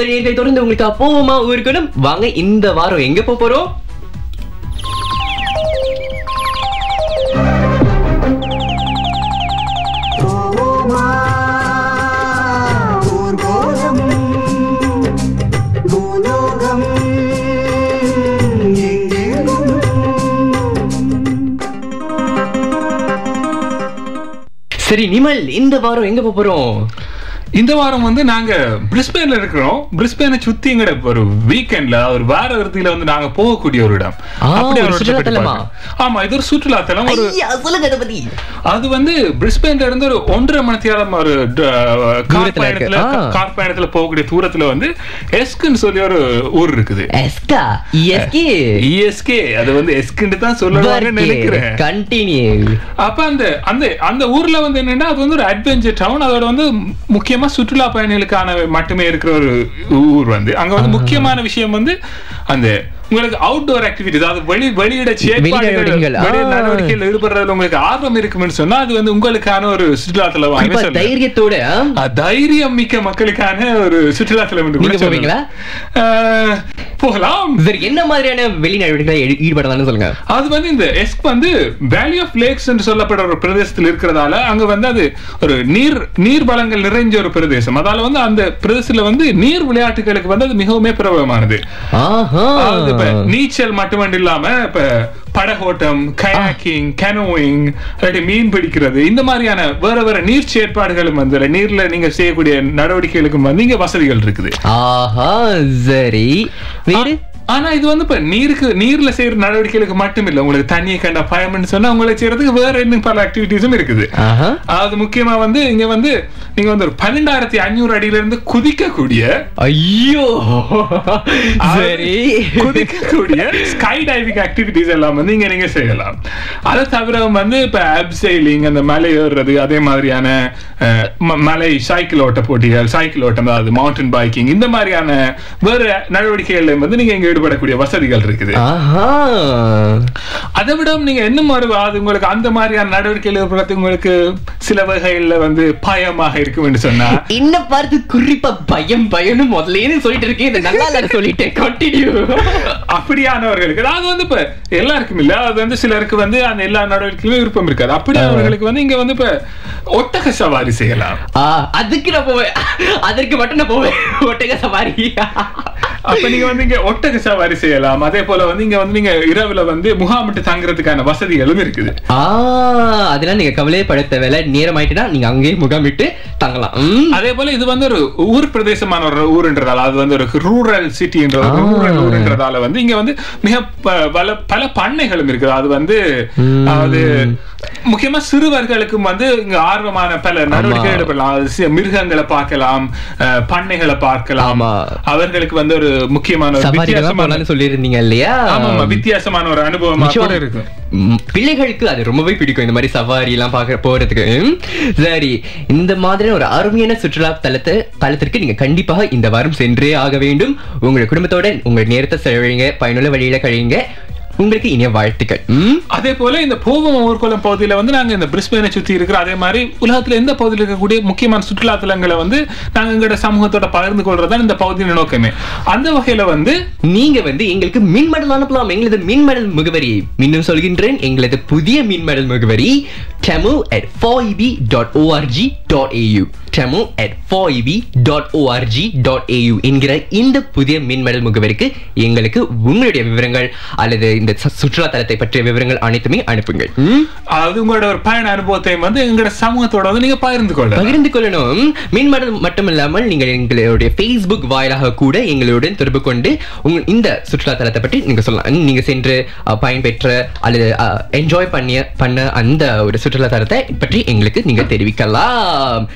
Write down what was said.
சரி இதை தொடர்ந்து உங்களுக்கு அப்போமா ஊருக்கணும். வாங்க இந்த வாரம் எங்க போறோம்? சரி நிமல் இந்த வாரம் எங்க போறோம்? இந்த வாரம் வந்து நாங்க பிரிஸ்பேன்ல இருக்கிறோம். பிரிஸ்பேனை சுத்தி எங்கட ஒரு வீக்கெண்ட்ல ஒரு வார இறுதியில வந்து நாங்க போகக்கூடிய ஒரு இடம். அப்படி. ஆமா இது ஒரு சுற்றுலா தலம் ஒரு அதை வந்து பிரிஸ்பேன்ல இருந்து ஒரு ஒன்றரை மணி நேரம் ஒரு கார் தூரத்துல பயணத்துல. கார் பயணத்துல போகக்கூடிய தூரத்துல வந்து எஸ்குன்னு சொல்லி ஒரு ஊர் இருக்குது. எஸ்கா இஎஸ்கே இஎஸ்கே அது வந்து எஸ்குன்னு தான் சொல்லுவாங்கன்னு நினைக்கிறேன். கண்டினியூ அப்ப அந்த அந்த அந்த ஊர்ல வந்து என்னன்னா அது வந்து ஒரு அட்வென்ச்சர் டவுன் அதோட வந்து முக்கியமா சுற்றுலா பயணிகளுக்கான மட்டுமே இருக்கிற ஒரு ஊர் வந்து அங்க வந்து முக்கியமான விஷயம் வந்து அந்த உங்களுக்கு அவுட்டோர் ஆக்டிவிட்டிஸ் அதாவது வெளி வெளியிட செயற்பாடுகள் நடவடிக்கைகள். ஈடுபடுறதுல உங்களுக்கு ஆர்வம் இருக்குன்னு சொன்னா அது வந்து உங்களுக்கான ஒரு சுற்றுலா தலம் வாங்கி. தைரியத்தோட தைரியம் மிக்க மக்களுக்கான ஒரு சுற்றுலா தலம் என்று கூட நீங்க போவீங்களா? போகலாம். சரி என்ன மாதிரியான வெளி நடவடிக்கைகளை ஈடுபடலாம்னு சொல்லுங்க. அது வந்து இந்த எஸ்க் வந்து வேலி ஆஃப் லேக்ஸ் என்று சொல்லப்படுற ஒரு பிரதேசத்தில் இருக்கிறதால அங்க வந்து அது ஒரு நீர் நீர் வளங்கள் நிறைஞ்ச ஒரு பிரதேசம். அதால வந்து அந்த பிரதேசத்துல வந்து நீர் விளையாட்டுகளுக்கு வந்து அது மிகவும் பிரபலமானது. நீச்சல் மட்டுமன்று இல்லாம இப்ப படகோட்டம் கயாக்கிங் கனோயிங் இல்லாட்டி மீன் பிடிக்கிறது இந்த மாதிரியான வேற வேற நீர் செயற்பாடுகளும் வந்து நீர்ல நீங்க செய்யக்கூடிய நடவடிக்கைகளுக்கும் வந்து இங்க வசதிகள் இருக்குது. ஆஹா சரி. ஆனா இது வந்து இப்ப நீருக்கு நீர்ல செய்யற நடவடிக்கைகளுக்கு மட்டும் இல்ல உங்களுக்கு தண்ணியை கண்ட பயம்னு சொன்னா உங்களுக்கு செய்யறதுக்கு வேற இன்னும் பல ஆக்டிவிட்டிஸும் இருக்குது. அது முக்கியமா வந்து இங்க வந்து நீங்க வந்து ஒரு பன்னெண்டாயிரத்தி அஞ்சூறு அடியில இருந்து குதிக்கக்கூடிய ஐயோ! சரி. குதிக்கக்கூடிய ஸ்கை டைவிங் ஆக்டிவிட்டிஸ் எல்லாம் வந்து இங்க நீங்க செய்யலாம். அதை தவிர வந்து இப்ப அப்சைலிங் அந்த மலை ஏறுறது அதே மாதிரியான மலை சைக்கிள் ஓட்ட போட்டிகள் சைக்கிள் ஓட்டம் அதாவது மவுண்டன் பைக்கிங் இந்த மாதிரியான வேற நடவடிக்கைகள்ல வந்து நீங்க இங்க ஈடுபடக்கூடிய வசதிகள் இருக்குது. அதை விட நீங்க இன்னும் ஒரு அது உங்களுக்கு அந்த மாதிரியான நடவடிக்கைகள் உங்களுக்கு சில வகைகள்ல வந்து பயமாக இருக்கும் என்று சொன்னா? என்ன பார்த்து குறிப்பா பயம் பயம்னு முதல்ல சொல்லிட்டு இருக்கேன். இது நல்லா இல்ல சொல்லிட்டேன் கண்டினியூ அப்படியானவர்களுக்கு அதாவது வந்து இப்ப எல்லாருக்கும் இல்ல. அது வந்து சிலருக்கு வந்து அந்த எல்லா நடவடிக்கையிலும் விருப்பம் இருக்காது. அப்படியானவர்களுக்கு வந்து இங்க வந்து இப்ப ஒட்டக சவாரி செய்யலாம். அதுக்கு நான் போவேன். அதற்கு மட்டும் நான் போவேன். ஒட்டக சவாரி. அப்ப நீங்க வந்து இங்க ஒட்டக சவாரி செய்யலாம் அதே போல வந்து இங்க வந்து நீங்க இரவுல வந்து முகாமிட்டு தங்குறதுக்கான வசதிகளும் இருக்குது அதெல்லாம் நீங்க கவலையே பட தேவையில்ல நேரம் ஆயிட்டுனா நீங்க அங்கேயே முகாமிட்டு தங்கலாம். அதே போல இது வந்து ஒரு ஊர் பிரதேசமான ஒரு ஊர்ன்றதால அது வந்து ஒரு ரூரல் சிட்டின்ற. ரூரல் ஊர்ன்றதால வந்து இங்க வந்து மிக பல பல பண்ணைகளும் இருக்குது அது வந்து ம். அது முக்கியமா சிறுவர்களுக்கும் வந்து இங்க ஆர்வமான பல அது சி- மிருகங்களை பார்க்கலாம் பண்ணைகளை பார்க்கலாம். அவர்களுக்கு வந்து ஒரு முக்கியமான வித்தியாசமான சொல்லியிருந்தீங்க இல்லையா? ஆமா ஆமா வித்தியாசமான ஒரு அனுபவமா கூட ம், பிள்ளைகளுக்கு அது ரொம்பவே பிடிக்கும் இந்த மாதிரி சவாரி எல்லாம் பார்க்க போறதுக்கு. சரி இந்த மாதிரி ஒரு அருமையான சுற்றுலா தலத்தை தலத்திற்கு நீங்க கண்டிப்பாக இந்த வாரம் சென்றே ஆக வேண்டும். உங்க குடும்பத்தோட உங்க நேரத்தை செலவழிங்க பயனுள்ள வழியில கழியுங்க. உங்களுக்கு இனிய வாழ்த்துக்கள். அதே போல இந்த போவம் ஊர்கோலம் பகுதியில வந்து நாங்க இந்த பிரிஸ்பேனை சுத்தி இருக்கிற அதே மாதிரி உலகத்துல எந்த பகுதியில் இருக்கக்கூடிய முக்கியமான சுற்றுலா தலங்களை வந்து நாங்க எங்களோட சமூகத்தோட பகிர்ந்து கொள்றதுதான் இந்த பகுதியின் நோக்கமே. அந்த வகையில வந்து நீங்க வந்து எங்களுக்கு மின்மடல் அனுப்பலாம் எங்களது மின்மடல் முகவரி. மீண்டும் சொல்கின்றேன் எங்களது புதிய மின்மடல் முகவரி DEMU at 4eb.org.au DEMU at 4eb.org.au என்கிற இந்த புதிய மின்மடல் முகவரிக்கு எங்களுக்கு உங்களுடைய விவரங்கள் அல்லது இந்த சுற்றுலா தலத்தை பற்றிய விவரங்கள் அனைத்துமே அனுப்புங்கள்? அது உங்களோட ஒரு பயண அனுபவத்தை வந்து எங்களோட சமூகத்தோட வந்து நீங்க பகிர்ந்து கொள்ளலாம். பகிர்ந்து கொள்ளணும். மின்மடல் மட்டுமில்லாமல் நீங்கள் எங்களுடைய Facebook வாயிலாக கூட எங்களுடன் தொடர்பு கொண்டு இந்த சுற்றுலா தலத்தை பற்றி நீங்க சொல்லலாம். நீங்க சென்று பயன்பெற்ற அல்லது என்ஜாய் பண்ணிய பண்ண அந்த ஒரு சுற்றுலா தரத்தை பற்றி எங்களுக்கு நீங்க தெரிவிக்கலாம்.